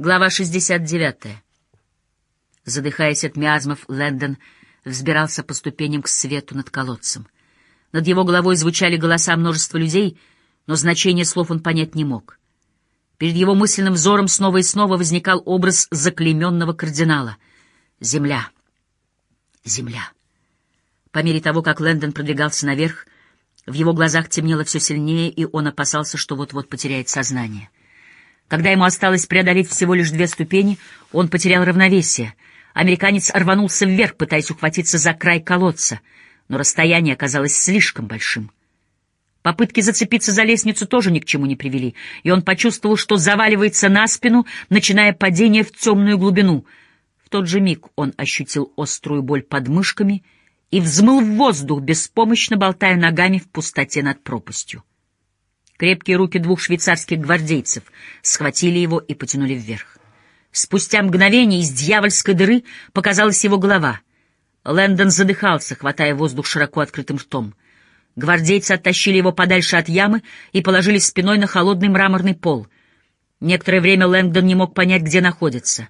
Глава 69. Задыхаясь от миазмов, Лэндон взбирался по ступеням к свету над колодцем. Над его головой звучали голоса множества людей, но значение слов он понять не мог. Перед его мысленным взором снова и снова возникал образ заклейменного кардинала. Земля. Земля. По мере того, как Лэндон продвигался наверх, в его глазах темнело все сильнее, и он опасался, что вот-вот потеряет сознание. Когда ему осталось преодолеть всего лишь две ступени, он потерял равновесие. Американец рванулся вверх, пытаясь ухватиться за край колодца, но расстояние оказалось слишком большим. Попытки зацепиться за лестницу тоже ни к чему не привели, и он почувствовал, что заваливается на спину, начиная падение в темную глубину. В тот же миг он ощутил острую боль под мышками и взмыл в воздух, беспомощно болтая ногами в пустоте над пропастью. Крепкие руки двух швейцарских гвардейцев схватили его и потянули вверх. Спустя мгновение из дьявольской дыры показалась его голова. Лэндон задыхался, хватая воздух широко открытым ртом — Гвардейцы оттащили его подальше от ямы и положили спиной на холодный мраморный пол. Некоторое время Лэнгдон не мог понять, где находится.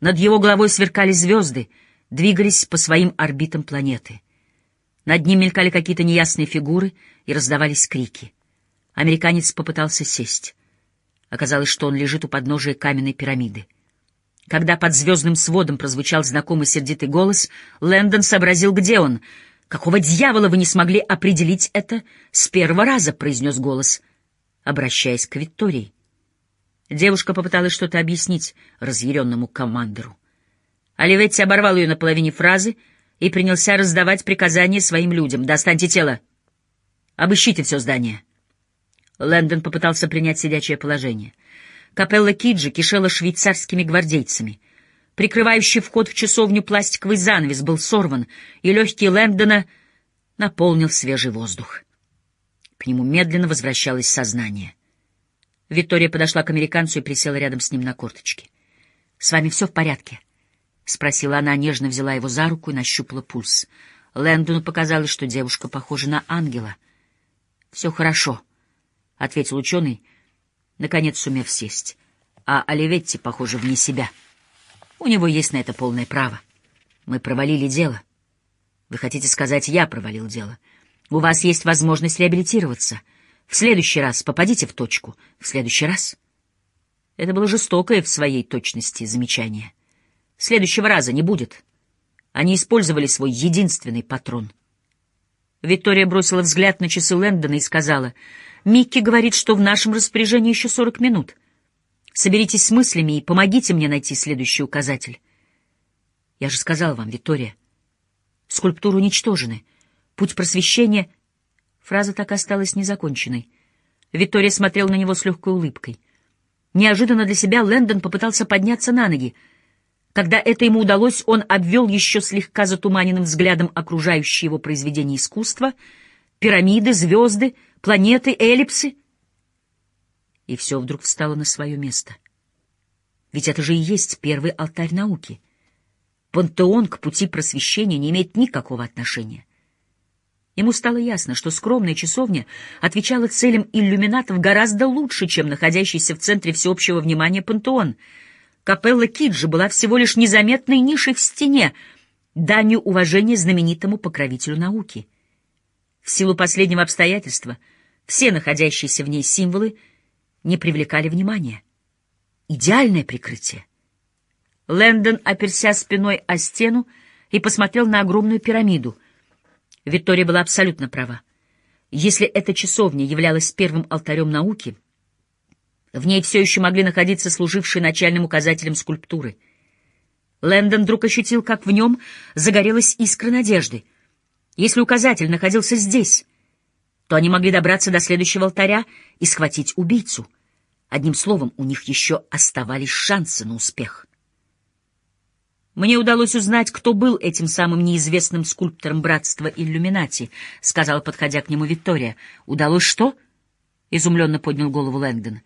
Над его головой сверкали звезды, двигались по своим орбитам планеты. Над ним мелькали какие-то неясные фигуры и раздавались крики. Американец попытался сесть. Оказалось, что он лежит у подножия каменной пирамиды. Когда под звездным сводом прозвучал знакомый сердитый голос, Лэндон сообразил, где он — «Какого дьявола вы не смогли определить это с первого раза?» — произнес голос, обращаясь к Виктории. Девушка попыталась что-то объяснить разъяренному командору. Оливетти оборвал ее на половине фразы и принялся раздавать приказания своим людям. «Достаньте тело! Обыщите все здание!» Лэндон попытался принять сидячее положение. Капелла Киджи кишела швейцарскими гвардейцами. Прикрывающий вход в часовню пластиковый занавес был сорван, и легкий Лэндона наполнил свежий воздух. К нему медленно возвращалось сознание. Виктория подошла к американцу и присела рядом с ним на корточки. — С вами все в порядке? — спросила она, нежно взяла его за руку и нащупала пульс. Лэндону показалось, что девушка похожа на ангела. — Все хорошо, — ответил ученый, наконец сумев сесть. А Оливетти, похоже, вне себя. — у него есть на это полное право. Мы провалили дело. Вы хотите сказать, я провалил дело? У вас есть возможность реабилитироваться. В следующий раз попадите в точку. В следующий раз. Это было жестокое в своей точности замечание. Следующего раза не будет. Они использовали свой единственный патрон. Виктория бросила взгляд на часы Лэндона и сказала, «Микки говорит, что в нашем распоряжении еще сорок минут». Соберитесь с мыслями и помогите мне найти следующий указатель. Я же сказал вам, Виктория, скульптуры уничтожены. Путь просвещения... Фраза так осталась незаконченной. Виктория смотрела на него с легкой улыбкой. Неожиданно для себя Лэндон попытался подняться на ноги. Когда это ему удалось, он обвел еще слегка затуманенным взглядом окружающие его произведения искусства, пирамиды, звезды, планеты, эллипсы — и все вдруг встало на свое место. Ведь это же и есть первый алтарь науки. Пантеон к пути просвещения не имеет никакого отношения. Ему стало ясно, что скромная часовня отвечала целям иллюминатов гораздо лучше, чем находящийся в центре всеобщего внимания пантеон. Капелла Киджи была всего лишь незаметной нишей в стене, данью уважения знаменитому покровителю науки. В силу последнего обстоятельства все находящиеся в ней символы — не привлекали внимания. Идеальное прикрытие. Лэндон оперся спиной о стену и посмотрел на огромную пирамиду. Виктория была абсолютно права. Если эта часовня являлась первым алтарем науки, в ней все еще могли находиться служившие начальным указателем скульптуры. Лэндон вдруг ощутил, как в нем загорелась искра надежды. Если указатель находился здесь, то они могли добраться до следующего алтаря и схватить убийцу. Одним словом, у них еще оставались шансы на успех. «Мне удалось узнать, кто был этим самым неизвестным скульптором братства Иллюминати», — сказала, подходя к нему Виктория. «Удалось что?» — изумленно поднял голову Лэнгдон.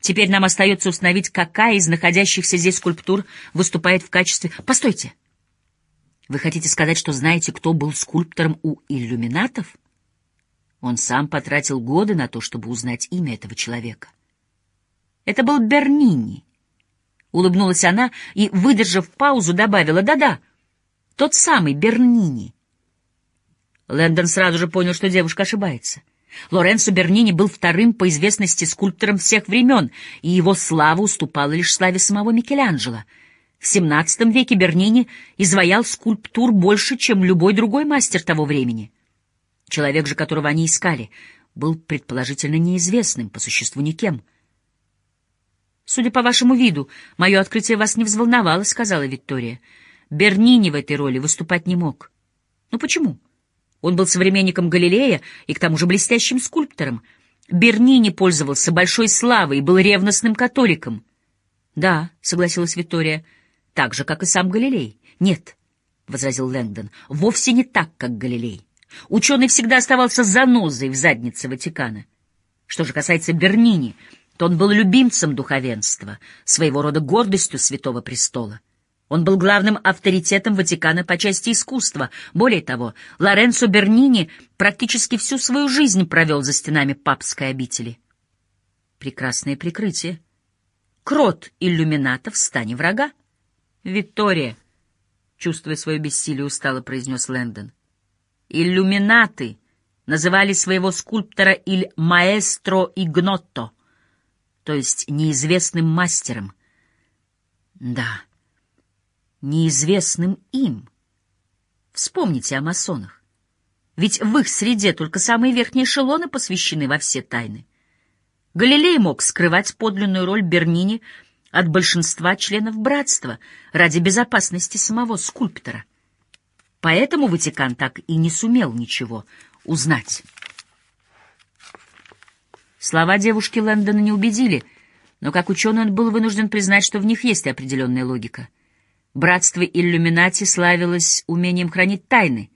«Теперь нам остается установить, какая из находящихся здесь скульптур выступает в качестве...» «Постойте! Вы хотите сказать, что знаете, кто был скульптором у иллюминатов?» Он сам потратил годы на то, чтобы узнать имя этого человека. Это был Бернини. улыбнулась она и, выдержав паузу, добавила «Да-да, тот самый Бернини». Лэндон сразу же понял, что девушка ошибается. Лоренцо Бернини был вторым по известности скульптором всех времен, и его слава уступала лишь славе самого Микеланджело. В XVII веке Бернини изваял скульптур больше, чем любой другой мастер того времени. Человек же, которого они искали, был предположительно неизвестным, по существу никем. «Судя по вашему виду, мое открытие вас не взволновало», — сказала Виктория. «Бернини в этой роли выступать не мог». «Ну почему?» Он был современником Галилея и к тому же блестящим скульптором. Бернини пользовался большой славой и был ревностным католиком. «Да», — согласилась Виктория, — «так же, как и сам Галилей». «Нет», — возразил Лэнгдон, — «вовсе не так, как Галилей. Ученый всегда оставался занозой в заднице Ватикана. Что же касается Бернини, то он был любимцем духовенства, своего рода гордостью Святого Престола. Он был главным авторитетом Ватикана по части искусства. Более того, Лоренцо Бернини практически всю свою жизнь провел за стенами папской обители. Прекрасное прикрытие. Крот иллюмината в стане врага. Виктория, чувствуя свое бессилие, устало произнес Лэндон. Иллюминаты называли своего скульптора «иль маэстро игнотто», то есть неизвестным мастером. Да неизвестным им. Вспомните о масонах. Ведь в их среде только самые верхние эшелоны посвящены во все тайны. Галилей мог скрывать подлинную роль Бернини от большинства членов братства ради безопасности самого скульптора. Поэтому Ватикан так и не сумел ничего узнать. Слова девушки Лэндона не убедили, но как ученый он был вынужден признать, что в них есть определенная логика — Братство иллюминати славилось умением хранить тайны,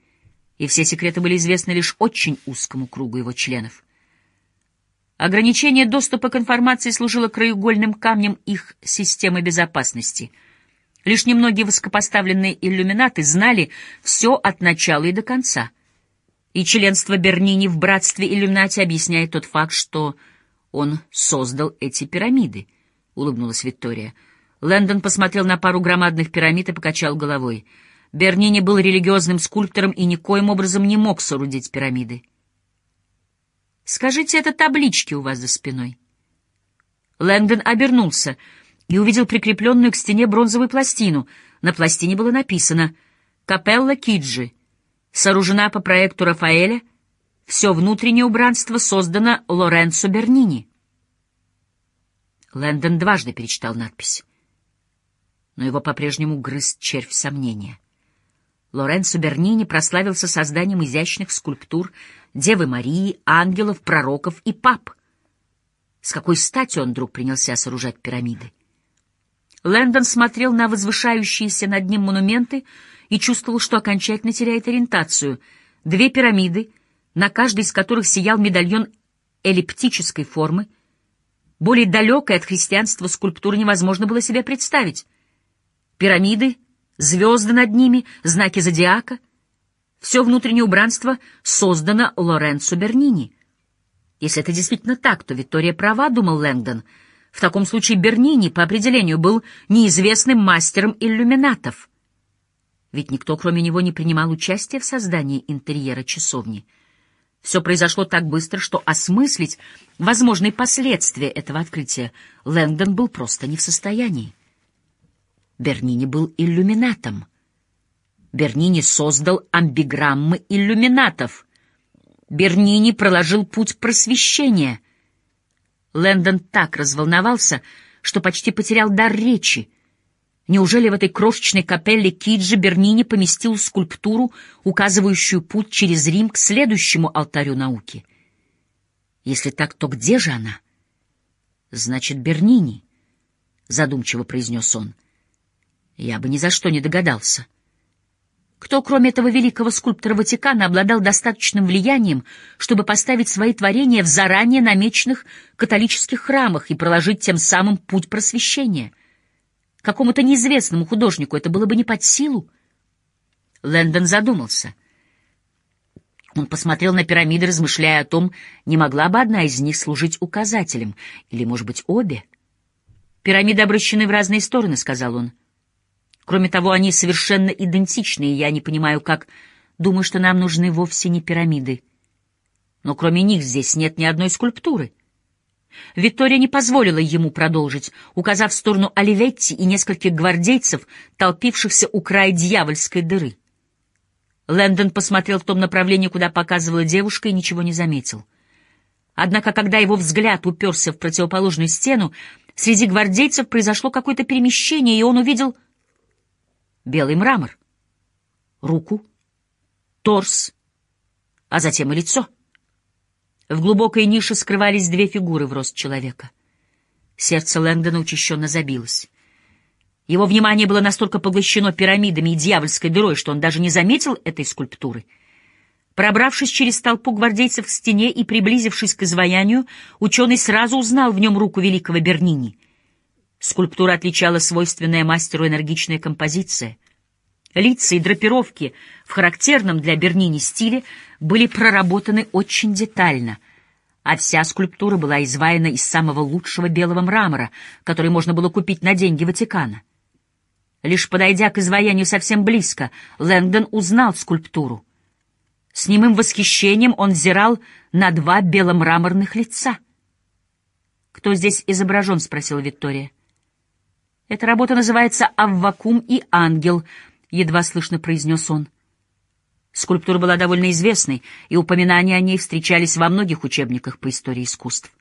и все секреты были известны лишь очень узкому кругу его членов. Ограничение доступа к информации служило краеугольным камнем их системы безопасности. Лишь немногие высокопоставленные иллюминаты знали все от начала и до конца. И членство Бернини в братстве иллюминати объясняет тот факт, что он создал эти пирамиды, — улыбнулась Виктория. — Лэндон посмотрел на пару громадных пирамид и покачал головой. Бернини был религиозным скульптором и никоим образом не мог соорудить пирамиды. «Скажите, это таблички у вас за спиной?» Лэндон обернулся и увидел прикрепленную к стене бронзовую пластину. На пластине было написано «Капелла Киджи», сооружена по проекту Рафаэля, все внутреннее убранство создано Лоренцо Бернини. Лэндон дважды перечитал надпись но его по-прежнему грыз червь сомнения. Лоренцо Бернини прославился созданием изящных скульптур Девы Марии, ангелов, пророков и пап. С какой стати он вдруг принялся сооружать пирамиды? Лэндон смотрел на возвышающиеся над ним монументы и чувствовал, что окончательно теряет ориентацию. Две пирамиды, на каждой из которых сиял медальон эллиптической формы, более далекой от христианства скульптуры невозможно было себе представить — пирамиды, звезды над ними, знаки зодиака. Все внутреннее убранство создано Лоренцо Бернини. Если это действительно так, то Виктория права, думал Лэнгдон. В таком случае Бернини по определению был неизвестным мастером иллюминатов. Ведь никто, кроме него, не принимал участия в создании интерьера часовни. Все произошло так быстро, что осмыслить возможные последствия этого открытия Лэнгдон был просто не в состоянии. Бернини был иллюминатом. Бернини создал амбиграммы иллюминатов. Бернини проложил путь просвещения. Лэндон так разволновался, что почти потерял дар речи. Неужели в этой крошечной капелле Киджи Бернини поместил скульптуру, указывающую путь через Рим к следующему алтарю науки? Если так, то где же она? Значит, Бернини, — задумчиво произнес он, — я бы ни за что не догадался. Кто, кроме этого великого скульптора Ватикана, обладал достаточным влиянием, чтобы поставить свои творения в заранее намеченных католических храмах и проложить тем самым путь просвещения? Какому-то неизвестному художнику это было бы не под силу. Лэндон задумался. Он посмотрел на пирамиды, размышляя о том, не могла бы одна из них служить указателем, или, может быть, обе — «Пирамиды обращены в разные стороны», — сказал он. «Кроме того, они совершенно идентичны, и я не понимаю, как... Думаю, что нам нужны вовсе не пирамиды. Но кроме них здесь нет ни одной скульптуры». Виктория не позволила ему продолжить, указав в сторону Оливетти и нескольких гвардейцев, толпившихся у края дьявольской дыры. Лэндон посмотрел в том направлении, куда показывала девушка, и ничего не заметил. Однако, когда его взгляд уперся в противоположную стену, среди гвардейцев произошло какое-то перемещение, и он увидел белый мрамор, руку, торс, а затем и лицо — в глубокой нише скрывались две фигуры в рост человека. Сердце Лэнгдона учащенно забилось. Его внимание было настолько поглощено пирамидами и дьявольской дырой, что он даже не заметил этой скульптуры. Пробравшись через толпу гвардейцев к стене и приблизившись к изваянию, ученый сразу узнал в нем руку великого Бернини. Скульптура отличала свойственная мастеру энергичная композиция. Лица и драпировки в характерном для Бернини стиле были проработаны очень детально, а вся скульптура была изваяна из самого лучшего белого мрамора, который можно было купить на деньги Ватикана. Лишь подойдя к изваянию совсем близко, Лэнгдон узнал скульптуру. С немым восхищением он взирал на два беломраморных лица. «Кто здесь изображен?» — спросила Виктория. «Эта работа называется «Аввакум и ангел», — едва слышно произнес он. Скульптура была довольно известной, и упоминания о ней встречались во многих учебниках по истории искусств.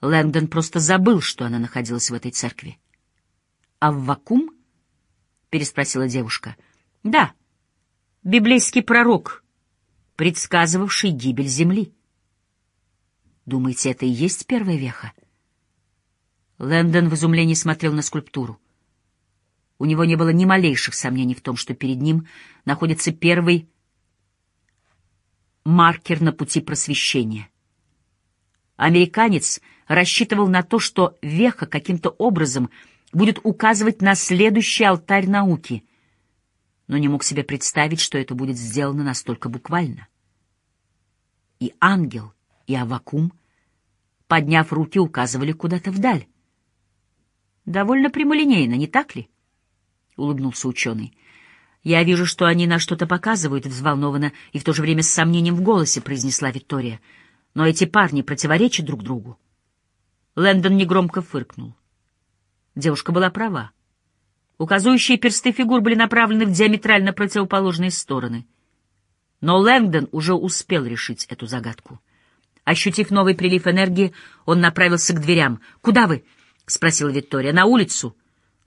Лэнгдон просто забыл, что она находилась в этой церкви. «А в вакуум?» — переспросила девушка. «Да, библейский пророк, предсказывавший гибель земли». «Думаете, это и есть первая веха?» Лэндон в изумлении смотрел на скульптуру. У него не было ни малейших сомнений в том, что перед ним находится первый маркер на пути просвещения. Американец рассчитывал на то, что веха каким-то образом будет указывать на следующий алтарь науки, но не мог себе представить, что это будет сделано настолько буквально. И ангел, и авакум, подняв руки, указывали куда-то вдаль. «Довольно прямолинейно, не так ли?» — улыбнулся ученый. «Я вижу, что они на что-то показывают», — взволнованно и в то же время с сомнением в голосе произнесла Виктория. «Но эти парни противоречат друг другу». Лэндон негромко фыркнул. Девушка была права. Указующие персты фигур были направлены в диаметрально противоположные стороны. Но Лэнгдон уже успел решить эту загадку. Ощутив новый прилив энергии, он направился к дверям. «Куда вы?» — спросила Виктория. «На улицу».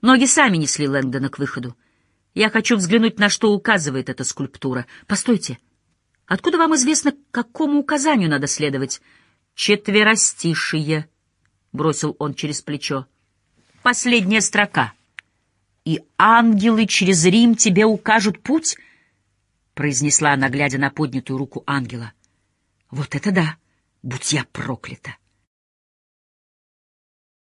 Ноги сами несли Лэнгдона к выходу. Я хочу взглянуть, на что указывает эта скульптура. Постойте. Откуда вам известно, какому указанию надо следовать? Четверостишие, — бросил он через плечо. Последняя строка. И ангелы через Рим тебе укажут путь, — произнесла она, глядя на поднятую руку ангела. Вот это да! Будь я проклята!